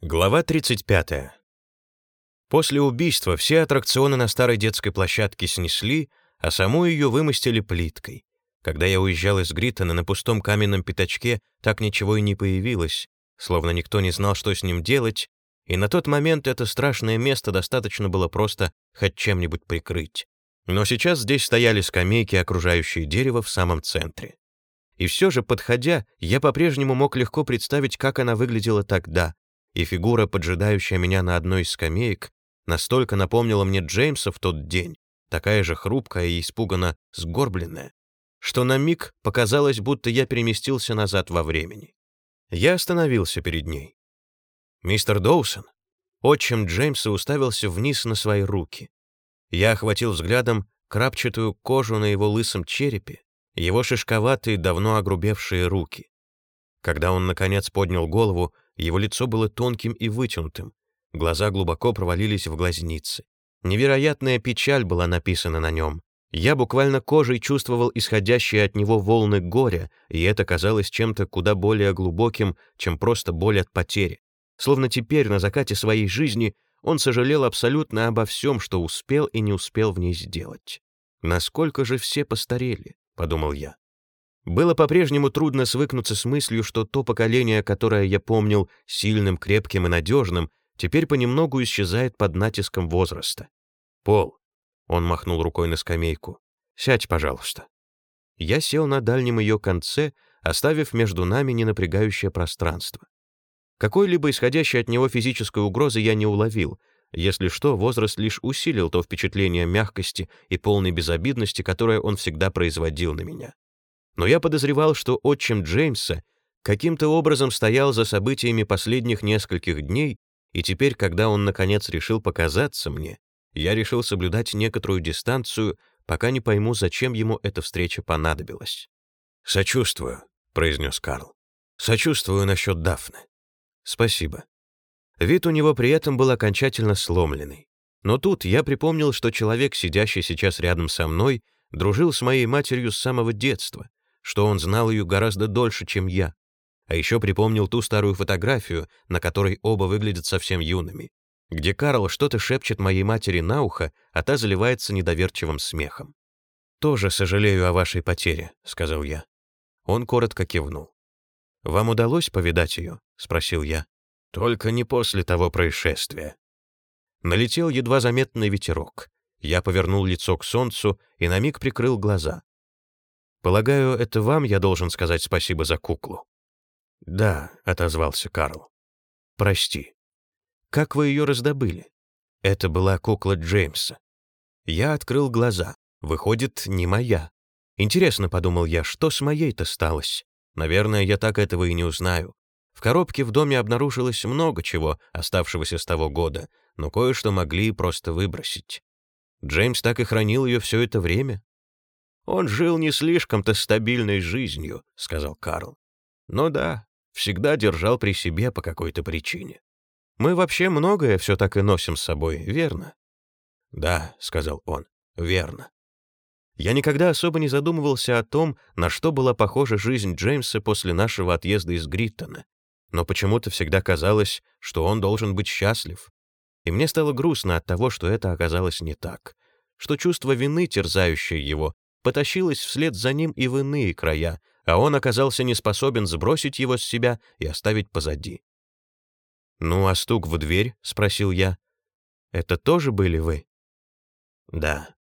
Глава 35. После убийства все аттракционы на старой детской площадке снесли, а саму ее вымостили плиткой. Когда я уезжал из Гриттона, на пустом каменном пятачке так ничего и не появилось, словно никто не знал, что с ним делать, и на тот момент это страшное место достаточно было просто хоть чем-нибудь прикрыть. Но сейчас здесь стояли скамейки, окружающие дерево в самом центре. И все же, подходя, я по-прежнему мог легко представить, как она выглядела тогда, и фигура, поджидающая меня на одной из скамеек, настолько напомнила мне Джеймса в тот день, такая же хрупкая и испуганно сгорбленная, что на миг показалось, будто я переместился назад во времени. Я остановился перед ней. «Мистер Доусон?» Отчим Джеймса уставился вниз на свои руки. Я охватил взглядом крапчатую кожу на его лысом черепе, его шишковатые, давно огрубевшие руки. Когда он, наконец, поднял голову, его лицо было тонким и вытянутым, глаза глубоко провалились в глазницы. Невероятная печаль была написана на нем. Я буквально кожей чувствовал исходящие от него волны горя, и это казалось чем-то куда более глубоким, чем просто боль от потери. Словно теперь, на закате своей жизни, он сожалел абсолютно обо всем, что успел и не успел в ней сделать. «Насколько же все постарели?» — подумал я. Было по-прежнему трудно свыкнуться с мыслью, что то поколение, которое я помнил сильным, крепким и надежным, теперь понемногу исчезает под натиском возраста. «Пол», — он махнул рукой на скамейку, — «сядь, пожалуйста». Я сел на дальнем ее конце, оставив между нами ненапрягающее пространство. Какой-либо исходящей от него физической угрозы я не уловил, если что, возраст лишь усилил то впечатление мягкости и полной безобидности, которое он всегда производил на меня но я подозревал, что отчим Джеймса каким-то образом стоял за событиями последних нескольких дней, и теперь, когда он наконец решил показаться мне, я решил соблюдать некоторую дистанцию, пока не пойму, зачем ему эта встреча понадобилась. «Сочувствую», — произнес Карл. «Сочувствую насчет Дафны». «Спасибо». Вид у него при этом был окончательно сломленный. Но тут я припомнил, что человек, сидящий сейчас рядом со мной, дружил с моей матерью с самого детства, что он знал ее гораздо дольше, чем я. А еще припомнил ту старую фотографию, на которой оба выглядят совсем юными, где Карл что-то шепчет моей матери на ухо, а та заливается недоверчивым смехом. «Тоже сожалею о вашей потере», — сказал я. Он коротко кивнул. «Вам удалось повидать ее?» — спросил я. «Только не после того происшествия». Налетел едва заметный ветерок. Я повернул лицо к солнцу и на миг прикрыл глаза. Полагаю, это вам я должен сказать спасибо за куклу. Да, отозвался Карл. Прости. Как вы ее раздобыли? Это была кукла Джеймса. Я открыл глаза. Выходит, не моя. Интересно, подумал я, что с моей-то сталось? Наверное, я так этого и не узнаю. В коробке в доме обнаружилось много чего, оставшегося с того года, но кое-что могли просто выбросить. Джеймс так и хранил ее все это время? «Он жил не слишком-то стабильной жизнью», — сказал Карл. «Ну да, всегда держал при себе по какой-то причине. Мы вообще многое все так и носим с собой, верно?» «Да», — сказал он, — «верно». Я никогда особо не задумывался о том, на что была похожа жизнь Джеймса после нашего отъезда из Гриттона, но почему-то всегда казалось, что он должен быть счастлив. И мне стало грустно от того, что это оказалось не так, что чувство вины, терзающее его, потащилась вслед за ним и в иные края, а он оказался не способен сбросить его с себя и оставить позади. «Ну, а стук в дверь?» — спросил я. «Это тоже были вы?» «Да».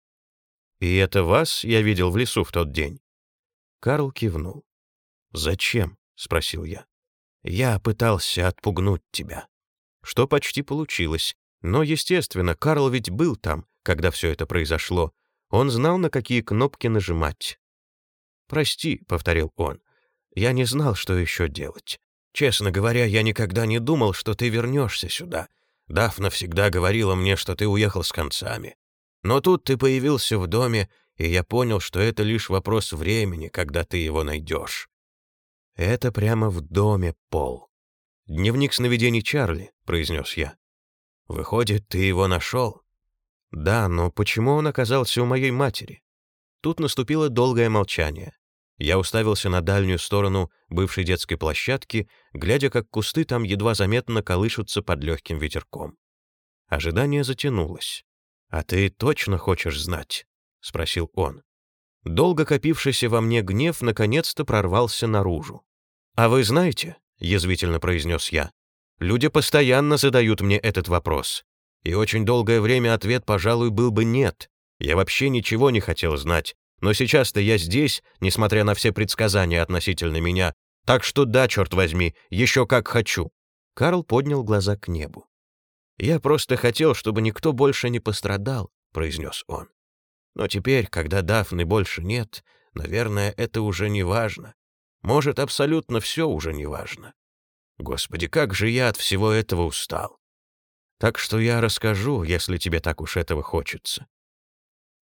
«И это вас я видел в лесу в тот день?» Карл кивнул. «Зачем?» — спросил я. «Я пытался отпугнуть тебя». Что почти получилось. Но, естественно, Карл ведь был там, когда все это произошло, он знал, на какие кнопки нажимать. «Прости», — повторил он, — «я не знал, что еще делать. Честно говоря, я никогда не думал, что ты вернешься сюда. Дафна всегда говорила мне, что ты уехал с концами. Но тут ты появился в доме, и я понял, что это лишь вопрос времени, когда ты его найдешь». «Это прямо в доме, Пол». «Дневник сновидений Чарли», — произнес я. «Выходит, ты его нашел?» Да, но почему он оказался у моей матери? Тут наступило долгое молчание. Я уставился на дальнюю сторону бывшей детской площадки, глядя, как кусты там едва заметно колышутся под легким ветерком. Ожидание затянулось. «А ты точно хочешь знать?» — спросил он. Долго копившийся во мне гнев наконец-то прорвался наружу. «А вы знаете?» — язвительно произнес я. «Люди постоянно задают мне этот вопрос. И очень долгое время ответ, пожалуй, был бы «нет». Я вообще ничего не хотел знать. Но сейчас-то я здесь, несмотря на все предсказания относительно меня. Так что да, черт возьми, еще как хочу». Карл поднял глаза к небу. «Я просто хотел, чтобы никто больше не пострадал», — произнес он. «Но теперь, когда Дафны больше нет, наверное, это уже не важно. Может, абсолютно все уже не важно. Господи, как же я от всего этого устал. Так что я расскажу, если тебе так уж этого хочется.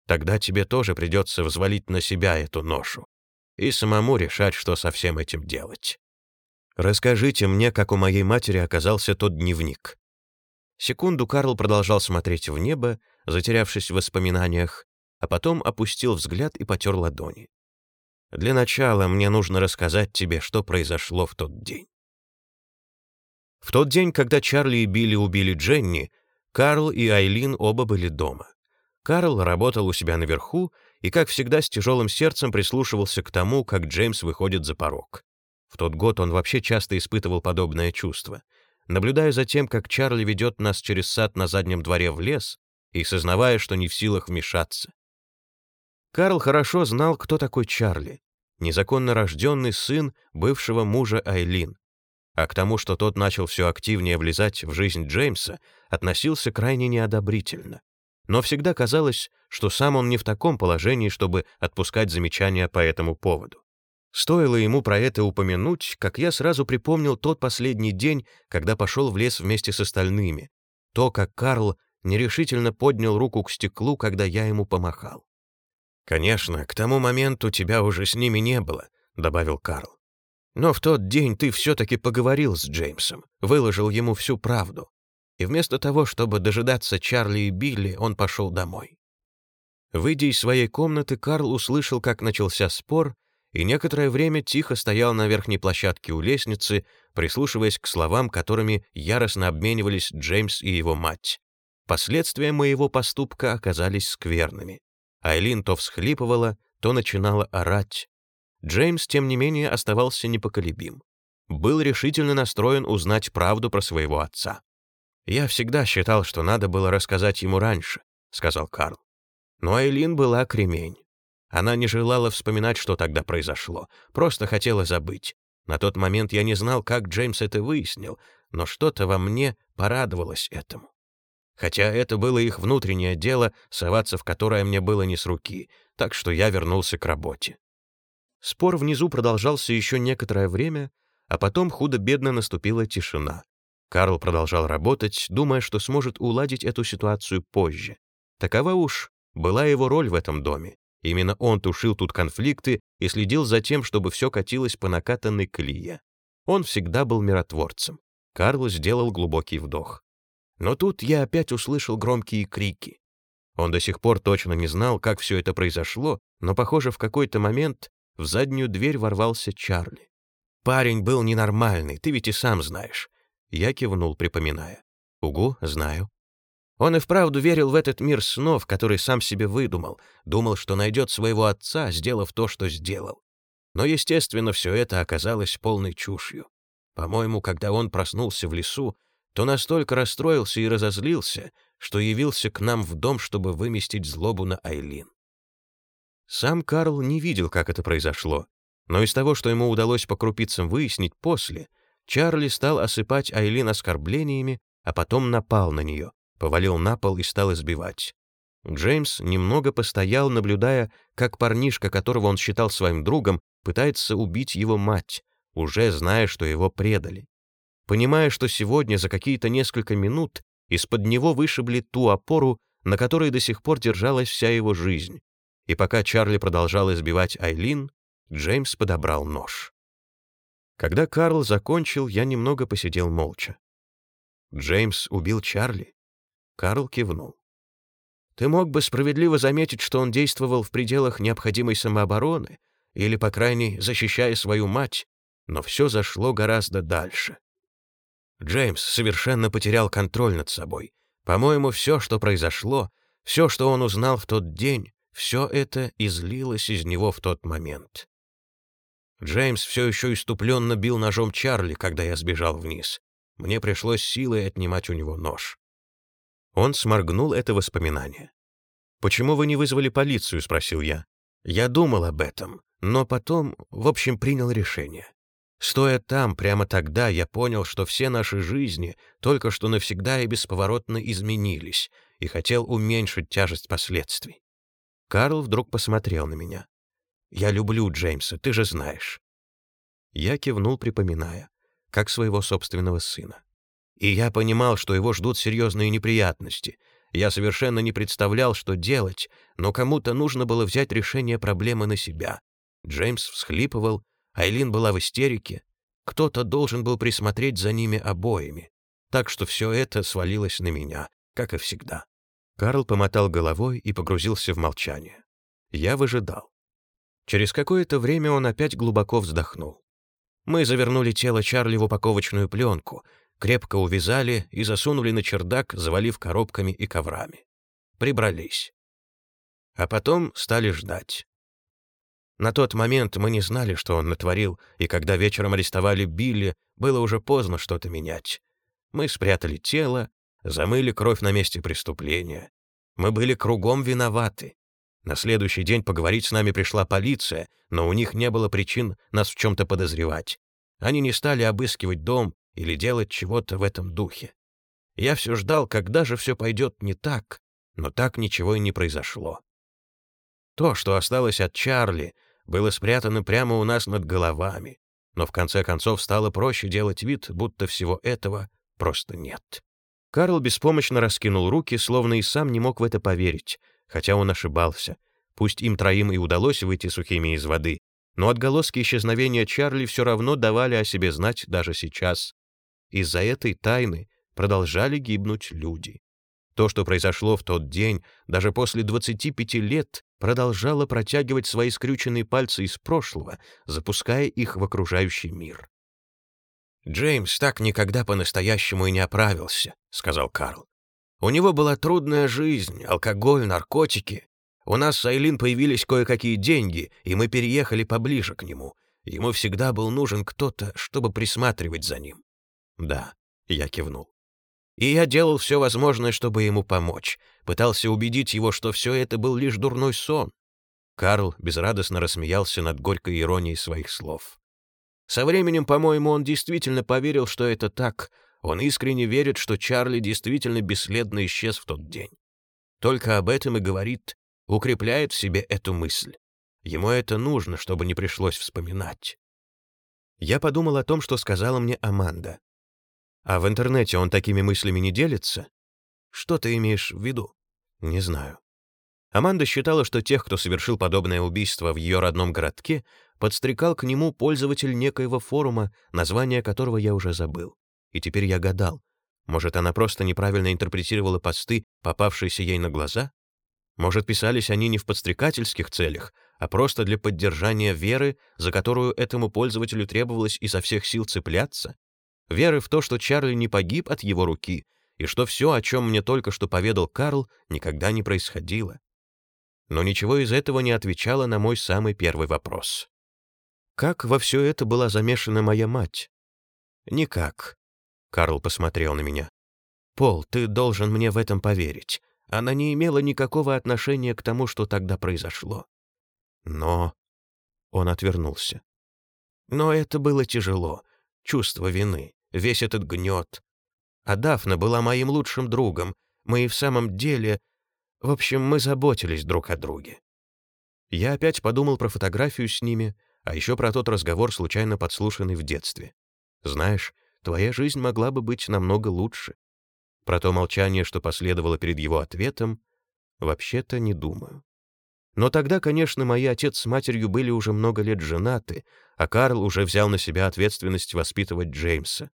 Тогда тебе тоже придется взвалить на себя эту ношу и самому решать, что со всем этим делать. Расскажите мне, как у моей матери оказался тот дневник. Секунду Карл продолжал смотреть в небо, затерявшись в воспоминаниях, а потом опустил взгляд и потер ладони. Для начала мне нужно рассказать тебе, что произошло в тот день. В тот день, когда Чарли и Билли убили Дженни, Карл и Айлин оба были дома. Карл работал у себя наверху и, как всегда, с тяжелым сердцем прислушивался к тому, как Джеймс выходит за порог. В тот год он вообще часто испытывал подобное чувство — наблюдая за тем, как Чарли ведет нас через сад на заднем дворе в лес и сознавая, что не в силах вмешаться. Карл хорошо знал, кто такой Чарли, незаконно рожденный сын бывшего мужа Айлин, а к тому, что тот начал все активнее влезать в жизнь Джеймса, относился крайне неодобрительно. Но всегда казалось, что сам он не в таком положении, чтобы отпускать замечания по этому поводу. Стоило ему про это упомянуть, как я сразу припомнил тот последний день, когда пошел в лес вместе с остальными. То, как Карл нерешительно поднял руку к стеклу, когда я ему помахал. «Конечно, к тому моменту тебя уже с ними не было», — добавил Карл. «Но в тот день ты все-таки поговорил с Джеймсом, выложил ему всю правду. И вместо того, чтобы дожидаться Чарли и Билли, он пошел домой». Выйдя из своей комнаты, Карл услышал, как начался спор, и некоторое время тихо стоял на верхней площадке у лестницы, прислушиваясь к словам, которыми яростно обменивались Джеймс и его мать. Последствия моего поступка оказались скверными. Айлин то всхлипывала, то начинала орать. Джеймс, тем не менее, оставался непоколебим. Был решительно настроен узнать правду про своего отца. «Я всегда считал, что надо было рассказать ему раньше», — сказал Карл. Но Айлин была кремень. Она не желала вспоминать, что тогда произошло, просто хотела забыть. На тот момент я не знал, как Джеймс это выяснил, но что-то во мне порадовалось этому. Хотя это было их внутреннее дело, соваться в которое мне было не с руки, так что я вернулся к работе. Спор внизу продолжался еще некоторое время, а потом худо-бедно наступила тишина. Карл продолжал работать, думая, что сможет уладить эту ситуацию позже. Такова уж была его роль в этом доме. Именно он тушил тут конфликты и следил за тем, чтобы все катилось по накатанной колее. Он всегда был миротворцем. Карл сделал глубокий вдох. Но тут я опять услышал громкие крики. Он до сих пор точно не знал, как все это произошло, но, похоже, в какой-то момент в заднюю дверь ворвался Чарли. «Парень был ненормальный, ты ведь и сам знаешь». Я кивнул, припоминая. «Угу, знаю». Он и вправду верил в этот мир снов, который сам себе выдумал, думал, что найдет своего отца, сделав то, что сделал. Но, естественно, все это оказалось полной чушью. По-моему, когда он проснулся в лесу, то настолько расстроился и разозлился, что явился к нам в дом, чтобы выместить злобу на Айлин. Сам Карл не видел, как это произошло, но из того, что ему удалось по крупицам выяснить после, Чарли стал осыпать Айлин оскорблениями, а потом напал на нее, повалил на пол и стал избивать. Джеймс немного постоял, наблюдая, как парнишка, которого он считал своим другом, пытается убить его мать, уже зная, что его предали. Понимая, что сегодня за какие-то несколько минут из-под него вышибли ту опору, на которой до сих пор держалась вся его жизнь. И пока Чарли продолжал избивать Айлин, Джеймс подобрал нож. Когда Карл закончил, я немного посидел молча. Джеймс убил Чарли? Карл кивнул. «Ты мог бы справедливо заметить, что он действовал в пределах необходимой самообороны, или, по крайней, защищая свою мать, но все зашло гораздо дальше. Джеймс совершенно потерял контроль над собой. По-моему, все, что произошло, все, что он узнал в тот день, все это излилось из него в тот момент. Джеймс все еще иступленно бил ножом Чарли, когда я сбежал вниз. Мне пришлось силой отнимать у него нож. Он сморгнул это воспоминание. «Почему вы не вызвали полицию?» — спросил я. Я думал об этом, но потом, в общем, принял решение. Стоя там, прямо тогда, я понял, что все наши жизни только что навсегда и бесповоротно изменились, и хотел уменьшить тяжесть последствий. Карл вдруг посмотрел на меня. «Я люблю Джеймса, ты же знаешь». Я кивнул, припоминая, как своего собственного сына. И я понимал, что его ждут серьезные неприятности. Я совершенно не представлял, что делать, но кому-то нужно было взять решение проблемы на себя. Джеймс всхлипывал, Айлин была в истерике. Кто-то должен был присмотреть за ними обоими. Так что все это свалилось на меня, как и всегда. Карл помотал головой и погрузился в молчание. Я выжидал. Через какое-то время он опять глубоко вздохнул. Мы завернули тело Чарли в упаковочную пленку, крепко увязали и засунули на чердак, завалив коробками и коврами. Прибрались. А потом стали ждать. На тот момент мы не знали, что он натворил, и когда вечером арестовали Билли, было уже поздно что-то менять. Мы спрятали тело, замыли кровь на месте преступления. Мы были кругом виноваты. На следующий день поговорить с нами пришла полиция, но у них не было причин нас в чем-то подозревать. Они не стали обыскивать дом или делать чего-то в этом духе. Я все ждал, когда же все пойдет не так, но так ничего и не произошло. То, что осталось от Чарли, было спрятано прямо у нас над головами, но в конце концов стало проще делать вид, будто всего этого просто нет. Карл беспомощно раскинул руки, словно и сам не мог в это поверить, хотя он ошибался. Пусть им троим и удалось выйти сухими из воды, но отголоски исчезновения Чарли все равно давали о себе знать даже сейчас. Из-за этой тайны продолжали гибнуть люди. То, что произошло в тот день, даже после 25 лет, продолжало протягивать свои скрюченные пальцы из прошлого, запуская их в окружающий мир. «Джеймс так никогда по-настоящему и не оправился», — сказал Карл. «У него была трудная жизнь, алкоголь, наркотики. У нас с Айлин появились кое-какие деньги, и мы переехали поближе к нему. Ему всегда был нужен кто-то, чтобы присматривать за ним». «Да», — я кивнул. И я делал все возможное, чтобы ему помочь. Пытался убедить его, что все это был лишь дурной сон. Карл безрадостно рассмеялся над горькой иронией своих слов. Со временем, по-моему, он действительно поверил, что это так. Он искренне верит, что Чарли действительно бесследно исчез в тот день. Только об этом и говорит, укрепляет в себе эту мысль. Ему это нужно, чтобы не пришлось вспоминать. Я подумал о том, что сказала мне Аманда. А в интернете он такими мыслями не делится? Что ты имеешь в виду? Не знаю. Аманда считала, что тех, кто совершил подобное убийство в ее родном городке, подстрекал к нему пользователь некоего форума, название которого я уже забыл. И теперь я гадал, может, она просто неправильно интерпретировала посты, попавшиеся ей на глаза? Может, писались они не в подстрекательских целях, а просто для поддержания веры, за которую этому пользователю требовалось изо всех сил цепляться? Веры в то, что Чарли не погиб от его руки, и что все, о чем мне только что поведал Карл, никогда не происходило. Но ничего из этого не отвечало на мой самый первый вопрос. Как во все это была замешана моя мать? Никак. Карл посмотрел на меня. Пол, ты должен мне в этом поверить. Она не имела никакого отношения к тому, что тогда произошло. Но... Он отвернулся. Но это было тяжело. Чувство вины весь этот гнет. А Дафна была моим лучшим другом. Мы и в самом деле... В общем, мы заботились друг о друге. Я опять подумал про фотографию с ними, а еще про тот разговор, случайно подслушанный в детстве. Знаешь, твоя жизнь могла бы быть намного лучше. Про то молчание, что последовало перед его ответом, вообще-то не думаю. Но тогда, конечно, мои отец с матерью были уже много лет женаты, а Карл уже взял на себя ответственность воспитывать Джеймса.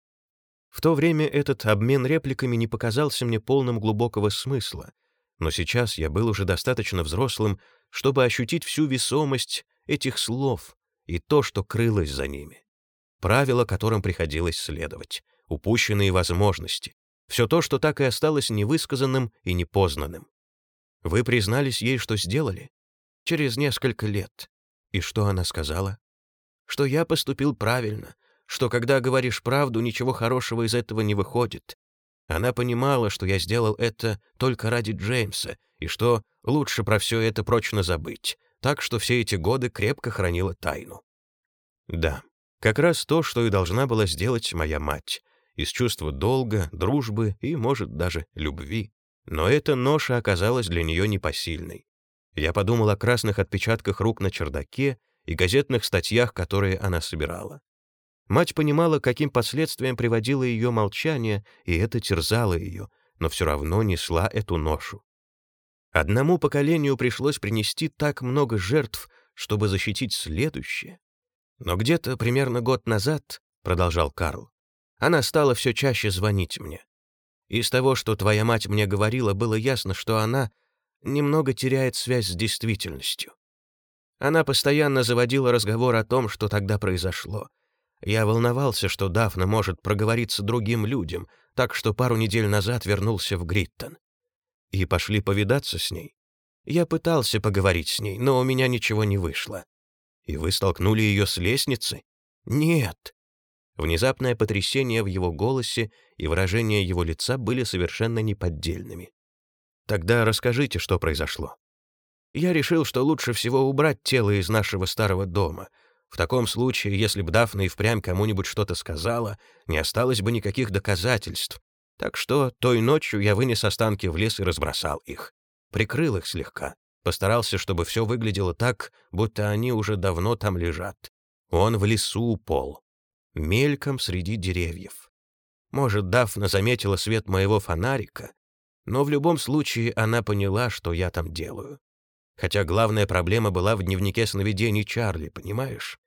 В то время этот обмен репликами не показался мне полным глубокого смысла, но сейчас я был уже достаточно взрослым, чтобы ощутить всю весомость этих слов и то, что крылось за ними. Правила, которым приходилось следовать, упущенные возможности, все то, что так и осталось невысказанным и непознанным. Вы признались ей, что сделали? Через несколько лет. И что она сказала? Что я поступил правильно, что когда говоришь правду, ничего хорошего из этого не выходит. Она понимала, что я сделал это только ради Джеймса, и что лучше про все это прочно забыть, так что все эти годы крепко хранила тайну. Да, как раз то, что и должна была сделать моя мать, из чувства долга, дружбы и, может, даже любви. Но эта ноша оказалась для нее непосильной. Я подумал о красных отпечатках рук на чердаке и газетных статьях, которые она собирала. Мать понимала, каким последствиям приводило ее молчание, и это терзало ее, но все равно несла эту ношу. Одному поколению пришлось принести так много жертв, чтобы защитить следующее. Но где-то примерно год назад, продолжал Карл, она стала все чаще звонить мне. Из того, что твоя мать мне говорила, было ясно, что она немного теряет связь с действительностью. Она постоянно заводила разговор о том, что тогда произошло. Я волновался, что Дафна может проговориться другим людям, так что пару недель назад вернулся в Гриттон. И пошли повидаться с ней. Я пытался поговорить с ней, но у меня ничего не вышло. И вы столкнули ее с лестницы? Нет. Внезапное потрясение в его голосе и выражение его лица были совершенно неподдельными. Тогда расскажите, что произошло. Я решил, что лучше всего убрать тело из нашего старого дома. В таком случае, если бы Дафна и впрямь кому-нибудь что-то сказала, не осталось бы никаких доказательств. Так что той ночью я вынес останки в лес и разбросал их. Прикрыл их слегка. Постарался, чтобы все выглядело так, будто они уже давно там лежат. Он в лесу, Пол мельком среди деревьев. Может, Дафна заметила свет моего фонарика, но в любом случае она поняла, что я там делаю. Хотя главная проблема была в дневнике сновидений Чарли, понимаешь?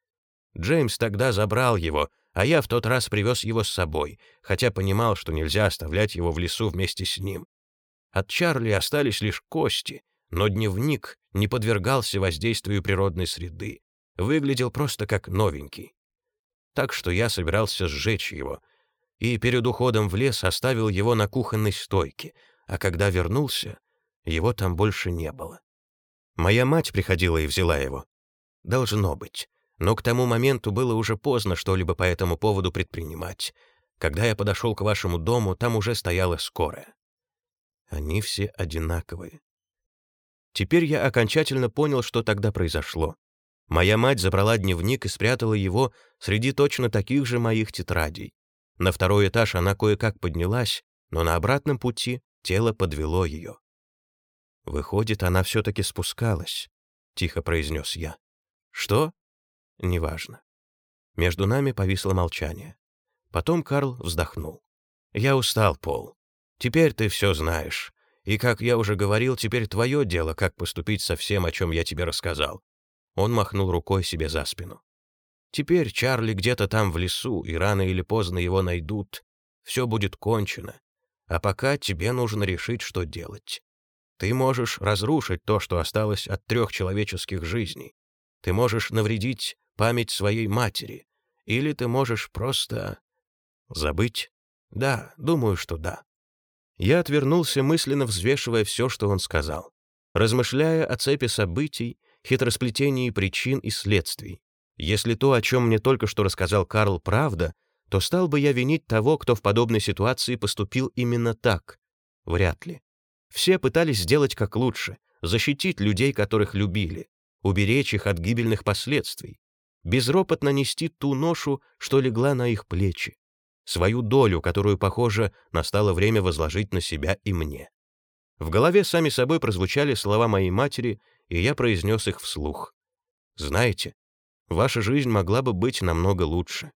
Джеймс тогда забрал его, а я в тот раз привез его с собой, хотя понимал, что нельзя оставлять его в лесу вместе с ним. От Чарли остались лишь кости, но дневник не подвергался воздействию природной среды, выглядел просто как новенький так что я собирался сжечь его, и перед уходом в лес оставил его на кухонной стойке, а когда вернулся, его там больше не было. Моя мать приходила и взяла его. Должно быть. Но к тому моменту было уже поздно что-либо по этому поводу предпринимать. Когда я подошел к вашему дому, там уже стояла скорая. Они все одинаковые. Теперь я окончательно понял, что тогда произошло. Моя мать забрала дневник и спрятала его среди точно таких же моих тетрадей. На второй этаж она кое-как поднялась, но на обратном пути тело подвело ее. «Выходит, она все-таки спускалась», — тихо произнес я. «Что?» «Неважно». Между нами повисло молчание. Потом Карл вздохнул. «Я устал, Пол. Теперь ты все знаешь. И, как я уже говорил, теперь твое дело, как поступить со всем, о чем я тебе рассказал. Он махнул рукой себе за спину. «Теперь Чарли где-то там в лесу, и рано или поздно его найдут. Все будет кончено. А пока тебе нужно решить, что делать. Ты можешь разрушить то, что осталось от трех человеческих жизней. Ты можешь навредить память своей матери. Или ты можешь просто... Забыть? Да, думаю, что да. Я отвернулся, мысленно взвешивая все, что он сказал. Размышляя о цепи событий, хитросплетении причин и следствий. Если то, о чем мне только что рассказал Карл, правда, то стал бы я винить того, кто в подобной ситуации поступил именно так? Вряд ли. Все пытались сделать как лучше, защитить людей, которых любили, уберечь их от гибельных последствий, безропотно нести ту ношу, что легла на их плечи, свою долю, которую, похоже, настало время возложить на себя и мне. В голове сами собой прозвучали слова моей матери и я произнес их вслух. «Знаете, ваша жизнь могла бы быть намного лучше».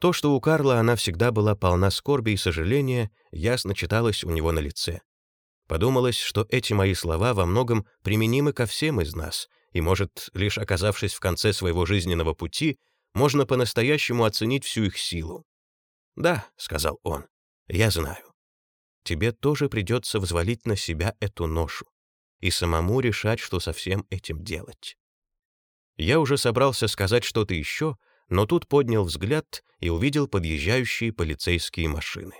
То, что у Карла она всегда была полна скорби и сожаления, ясно читалось у него на лице. Подумалось, что эти мои слова во многом применимы ко всем из нас, и, может, лишь оказавшись в конце своего жизненного пути, можно по-настоящему оценить всю их силу. «Да», — сказал он, — «я знаю. Тебе тоже придется взвалить на себя эту ношу и самому решать, что со всем этим делать. Я уже собрался сказать что-то еще, но тут поднял взгляд и увидел подъезжающие полицейские машины.